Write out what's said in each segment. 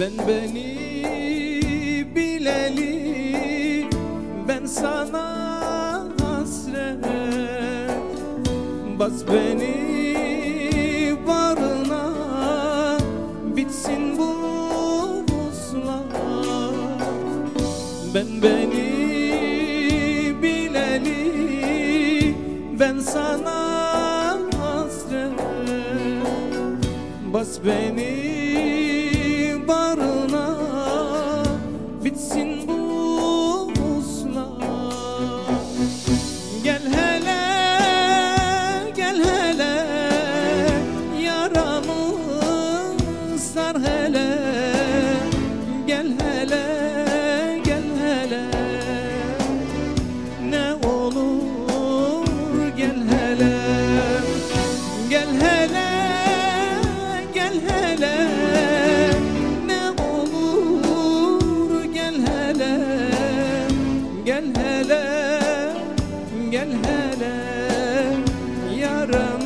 Ben beni bileli Ben sana hasret. Bas beni barına Bitsin bu buzlar Ben beni bileli Ben sana hasret. Bas beni barına Bitsin bu Yaramı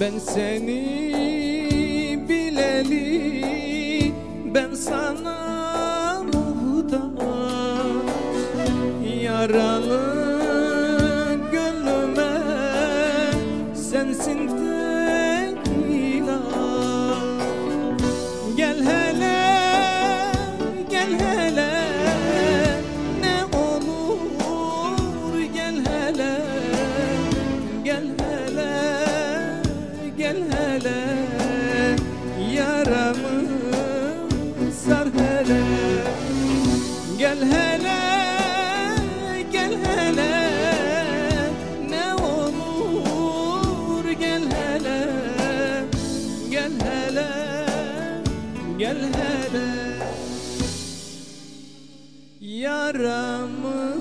Ben seni bileli Ben sana muhtaç Yaralı hele Yaramı sar hele. Gel hele gel hele Ne olur gel hele. Gel hele gel hele. Yaramı